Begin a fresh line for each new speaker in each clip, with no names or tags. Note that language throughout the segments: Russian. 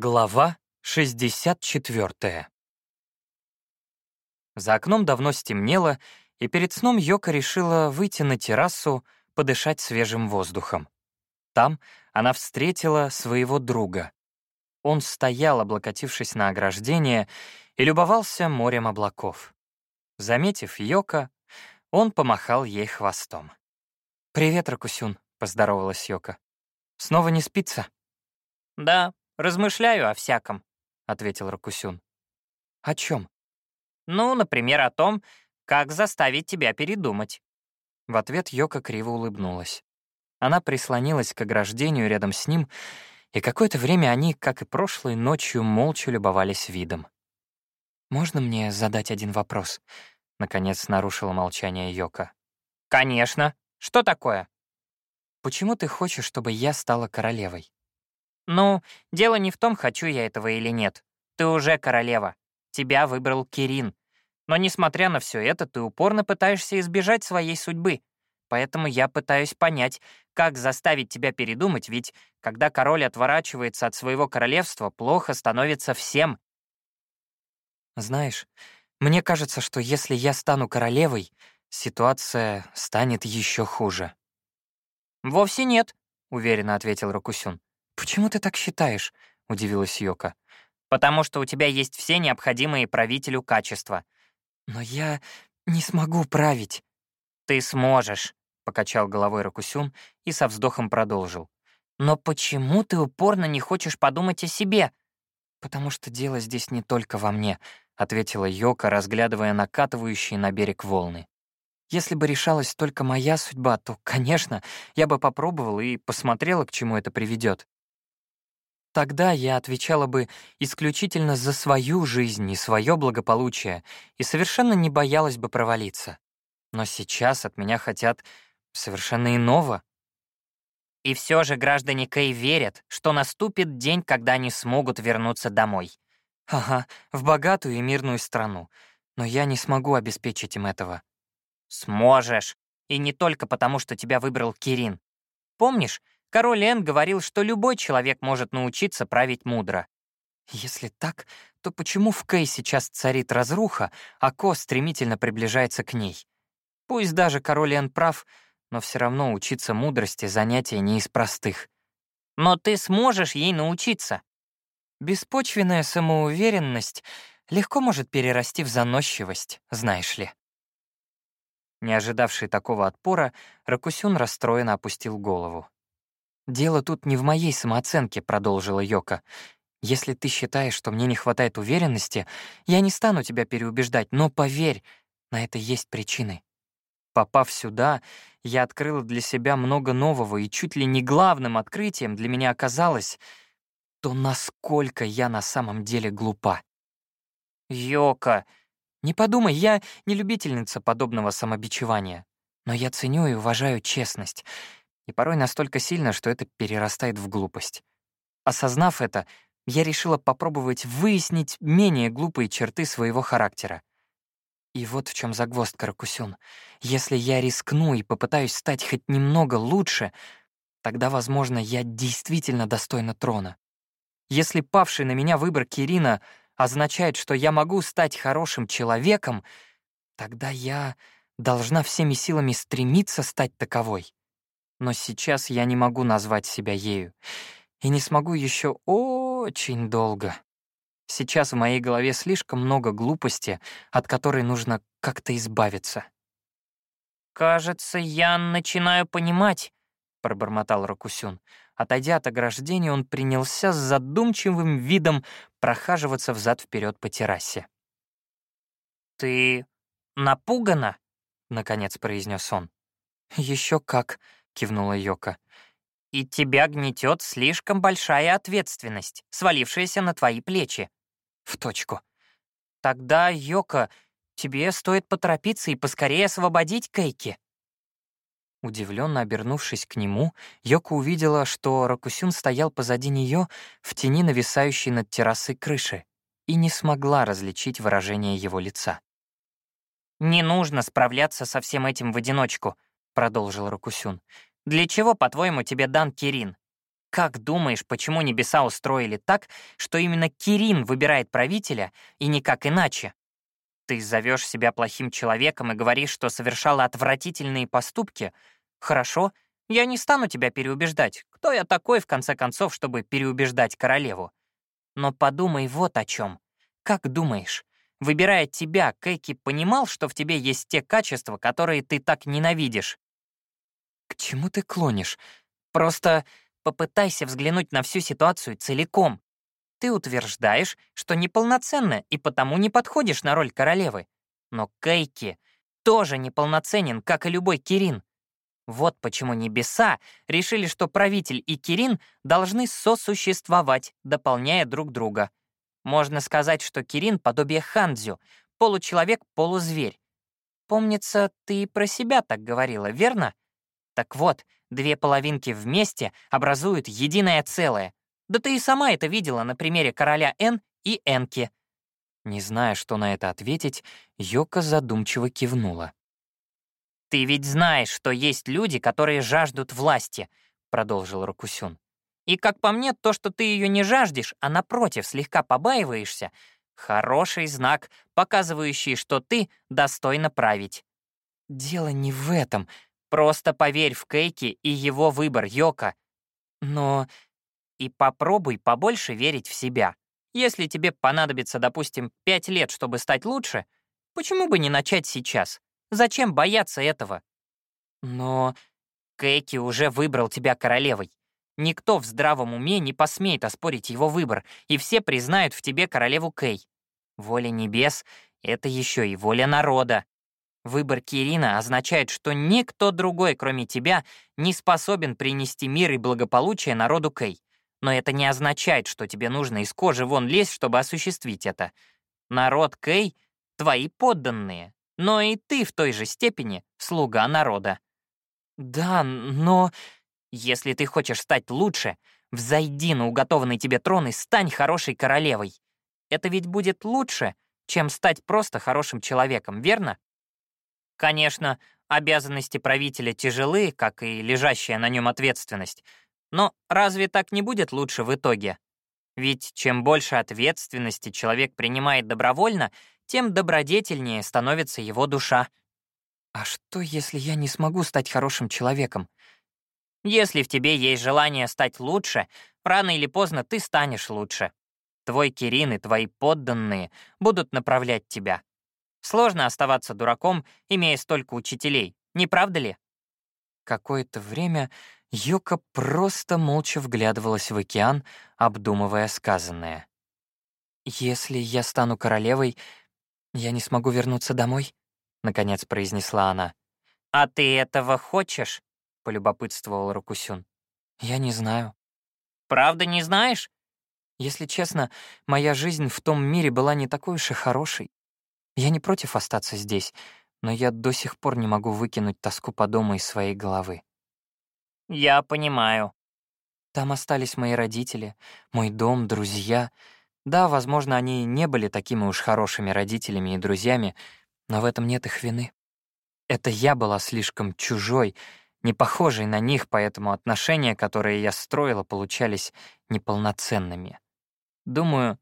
Глава 64 За окном давно стемнело, и перед сном Йока решила выйти на террасу, подышать свежим воздухом. Там она встретила своего друга. Он стоял, облокотившись на ограждение, и любовался морем облаков. Заметив Йока, он помахал ей хвостом. «Привет, Ракусюн», — поздоровалась Йока. «Снова не спится?»
«Да, размышляю о всяком», — ответил
Ракусюн. «О чем?
«Ну, например, о том, как заставить тебя передумать».
В ответ Йока криво улыбнулась. Она прислонилась к ограждению рядом с ним, и какое-то время они, как и прошлой ночью, молча любовались видом. «Можно мне задать один вопрос?» — наконец нарушила молчание Йока.
«Конечно. Что такое?»
«Почему ты хочешь, чтобы я стала королевой?»
«Ну, дело не в том, хочу я этого или нет. Ты уже королева. Тебя выбрал Кирин. Но несмотря на все это, ты упорно пытаешься избежать своей судьбы. Поэтому я пытаюсь понять, как заставить тебя передумать, ведь когда король отворачивается от своего королевства, плохо становится всем».
«Знаешь, мне кажется, что если я стану королевой, ситуация станет еще хуже».
«Вовсе нет», —
уверенно ответил Рокусюн. «Почему ты так считаешь?» — удивилась Йока.
«Потому что у тебя есть все необходимые правителю качества».
«Но я не смогу править».
«Ты сможешь», —
покачал головой Ракусюн и со вздохом продолжил.
«Но почему ты упорно не хочешь подумать о себе?»
«Потому что дело здесь не только во мне», — ответила Йока, разглядывая накатывающие на берег волны. «Если бы решалась только моя судьба, то, конечно, я бы попробовала и посмотрела, к чему это приведет. Тогда я отвечала бы исключительно за свою жизнь и свое благополучие и совершенно не боялась бы провалиться. Но сейчас от меня хотят совершенно иного.
И все же граждане Кэй верят, что наступит день, когда они смогут вернуться домой.
Ага, в богатую и мирную страну. Но я не смогу обеспечить им этого.
Сможешь. И не только потому, что тебя выбрал Кирин. Помнишь, Король Эн говорил, что любой человек может научиться править мудро.
Если так, то почему в Кэй сейчас царит разруха, а Ко стремительно приближается к ней? Пусть даже король Эн прав, но все равно учиться мудрости занятие не из простых.
Но ты сможешь ей научиться.
Беспочвенная самоуверенность легко может перерасти в заносчивость, знаешь ли. Не ожидавший такого отпора, Ракусюн расстроенно опустил голову. «Дело тут не в моей самооценке», — продолжила Йока. «Если ты считаешь, что мне не хватает уверенности, я не стану тебя переубеждать, но поверь, на это есть причины. Попав сюда, я открыла для себя много нового, и чуть ли не главным открытием для меня оказалось то, насколько я на самом деле глупа».
«Йока!»
«Не подумай, я не любительница подобного самобичевания, но я ценю и уважаю честность» и порой настолько сильно, что это перерастает в глупость. Осознав это, я решила попробовать выяснить менее глупые черты своего характера. И вот в чем загвоздка, Ракусюн. Если я рискну и попытаюсь стать хоть немного лучше, тогда, возможно, я действительно достойна трона. Если павший на меня выбор Кирина означает, что я могу стать хорошим человеком, тогда я должна всеми силами стремиться стать таковой но сейчас я не могу назвать себя ею. И не смогу еще очень долго. Сейчас в моей голове слишком много глупости, от которой нужно как-то избавиться.
«Кажется, я начинаю понимать», — пробормотал
Ракусюн. Отойдя от ограждения, он принялся с задумчивым видом прохаживаться взад вперед по террасе.
«Ты напугана?»
— наконец произнес он. Еще как», кивнула Йока.
«И тебя гнетет слишком большая ответственность, свалившаяся на твои плечи».
«В точку».
«Тогда, Йока, тебе стоит поторопиться и поскорее освободить Кейки».
Удивленно обернувшись к нему, Йока увидела, что Ракусюн стоял позади нее в тени нависающей над террасой крыши и не смогла различить выражение его лица.
«Не нужно справляться со всем этим в одиночку», — продолжил Ракусюн. Для чего, по-твоему, тебе дан Кирин? Как думаешь, почему небеса устроили так, что именно Кирин выбирает правителя и никак иначе? Ты зовешь себя плохим человеком и говоришь, что совершала отвратительные поступки? Хорошо, я не стану тебя переубеждать. Кто я такой, в конце концов, чтобы переубеждать королеву? Но подумай вот о чем. Как думаешь, выбирая тебя, Кэки понимал, что в тебе есть те качества, которые ты так ненавидишь?
К чему ты клонишь?
Просто попытайся взглянуть на всю ситуацию целиком. Ты утверждаешь, что неполноценна и потому не подходишь на роль королевы. Но Кейки тоже неполноценен, как и любой Кирин. Вот почему небеса решили, что правитель и Кирин должны сосуществовать, дополняя друг друга. Можно сказать, что Кирин — подобие Хандзю, получеловек-полузверь. Помнится, ты про себя так говорила, верно? Так вот, две половинки вместе образуют единое целое. Да ты и сама это видела на примере короля Н и Энки.
Не зная, что на это ответить, Йока задумчиво кивнула.
«Ты ведь знаешь, что есть люди, которые жаждут власти», — продолжил Рокусюн. «И, как по мне, то, что ты ее не жаждешь, а напротив слегка побаиваешься, хороший знак, показывающий, что ты достойна править».
«Дело не в этом.
Просто поверь в Кейки и его выбор, Йока. Но и попробуй побольше верить в себя. Если тебе понадобится, допустим, пять лет, чтобы стать лучше, почему бы не начать сейчас? Зачем бояться этого? Но Кэки уже выбрал тебя королевой. Никто в здравом уме не посмеет оспорить его выбор, и все признают в тебе королеву Кэй. Воля небес — это еще и воля народа. Выбор Кирина означает, что никто другой, кроме тебя, не способен принести мир и благополучие народу Кэй. Но это не означает, что тебе нужно из кожи вон лезть, чтобы осуществить это. Народ Кэй — твои подданные, но и ты в той же степени слуга народа.
Да, но...
Если ты хочешь стать лучше, взойди на уготованный тебе трон и стань хорошей королевой. Это ведь будет лучше, чем стать просто хорошим человеком, верно? Конечно, обязанности правителя тяжелы, как и лежащая на нем ответственность, но разве так не будет лучше в итоге? Ведь чем больше ответственности человек принимает добровольно, тем добродетельнее становится его душа.
А что, если я не смогу стать хорошим человеком?
Если в тебе есть желание стать лучше, рано или поздно ты станешь лучше. Твой Кирин и твои подданные будут направлять тебя. Сложно оставаться дураком, имея столько учителей, не правда ли?
Какое-то время Юка просто молча вглядывалась в океан, обдумывая сказанное. «Если я стану королевой, я не смогу вернуться домой?» — наконец произнесла она.
«А ты этого хочешь?» — полюбопытствовал Рокусюн.
«Я не знаю».
«Правда не знаешь?»
«Если честно, моя жизнь в том мире была не такой уж и хорошей. Я не против остаться здесь, но я до сих пор не могу выкинуть тоску по дому из своей головы.
«Я понимаю».
Там остались мои родители, мой дом, друзья. Да, возможно, они не были такими уж хорошими родителями и друзьями, но в этом нет их вины. Это я была слишком чужой, не похожей на них, поэтому отношения, которые я строила, получались неполноценными. Думаю,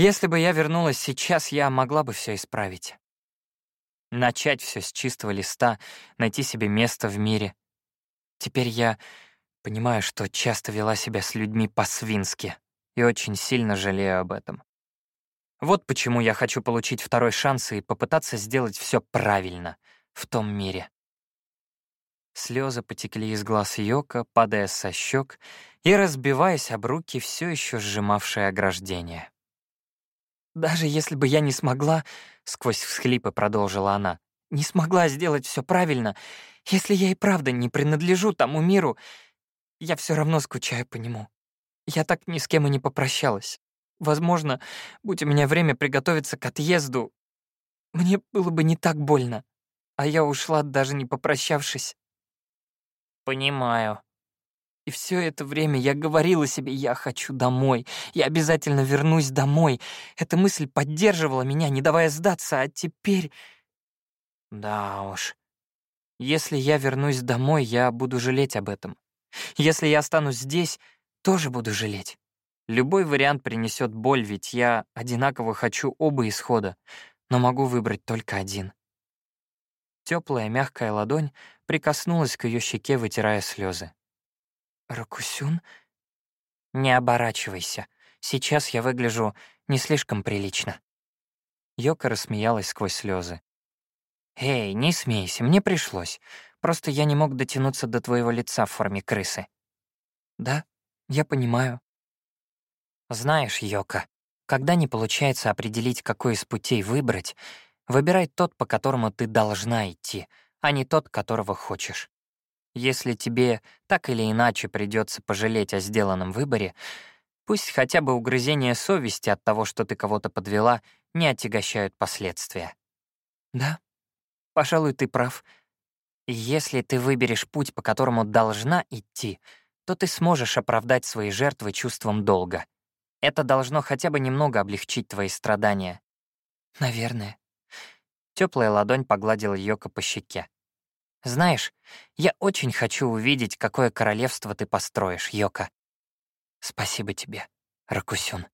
если бы я вернулась сейчас, я могла бы все исправить. Начать все с чистого листа, найти себе место в мире, Теперь я понимаю, что часто вела себя с людьми по-свински и очень сильно жалею об этом. Вот почему я хочу получить второй шанс и попытаться сделать все правильно в том мире. Слезы потекли из глаз Йока, падая со щек и разбиваясь об руки, все еще сжимавшие ограждение. «Даже если бы я не смогла», — сквозь всхлипы продолжила она, «не смогла сделать все правильно, если я и правда не принадлежу тому миру, я все равно скучаю по нему. Я так ни с кем и не попрощалась. Возможно, будь у меня время приготовиться к отъезду, мне было бы не так больно, а я ушла, даже не попрощавшись.
Понимаю.
И все это время я говорила себе, я хочу домой, я обязательно вернусь домой. Эта мысль поддерживала меня, не давая сдаться, а теперь... Да уж, если я вернусь домой, я буду жалеть об этом. Если я останусь здесь, тоже буду жалеть.
Любой вариант принесет боль, ведь я одинаково хочу оба исхода, но могу выбрать только один. Теплая мягкая ладонь прикоснулась к ее щеке, вытирая слезы.
«Ракусюн?»
«Не оборачивайся. Сейчас я выгляжу не слишком прилично».
Йока рассмеялась сквозь слезы.
«Эй, не смейся, мне пришлось. Просто я не мог дотянуться до твоего лица в форме крысы».
«Да, я понимаю».
«Знаешь, Йока, когда не получается определить, какой из путей выбрать, выбирай тот, по которому ты должна идти, а не тот, которого хочешь. Если тебе так или иначе придется пожалеть о сделанном выборе, пусть хотя бы угрызения совести от того, что ты кого-то подвела, не отягощают последствия.
Да, пожалуй, ты прав.
если ты выберешь путь, по которому должна идти, то ты сможешь оправдать свои жертвы чувством долга. Это должно хотя бы немного облегчить твои страдания.
Наверное.
Теплая ладонь погладила Йока по щеке. Знаешь, я очень хочу увидеть, какое королевство ты построишь, Йока.
Спасибо тебе, Ракусюн.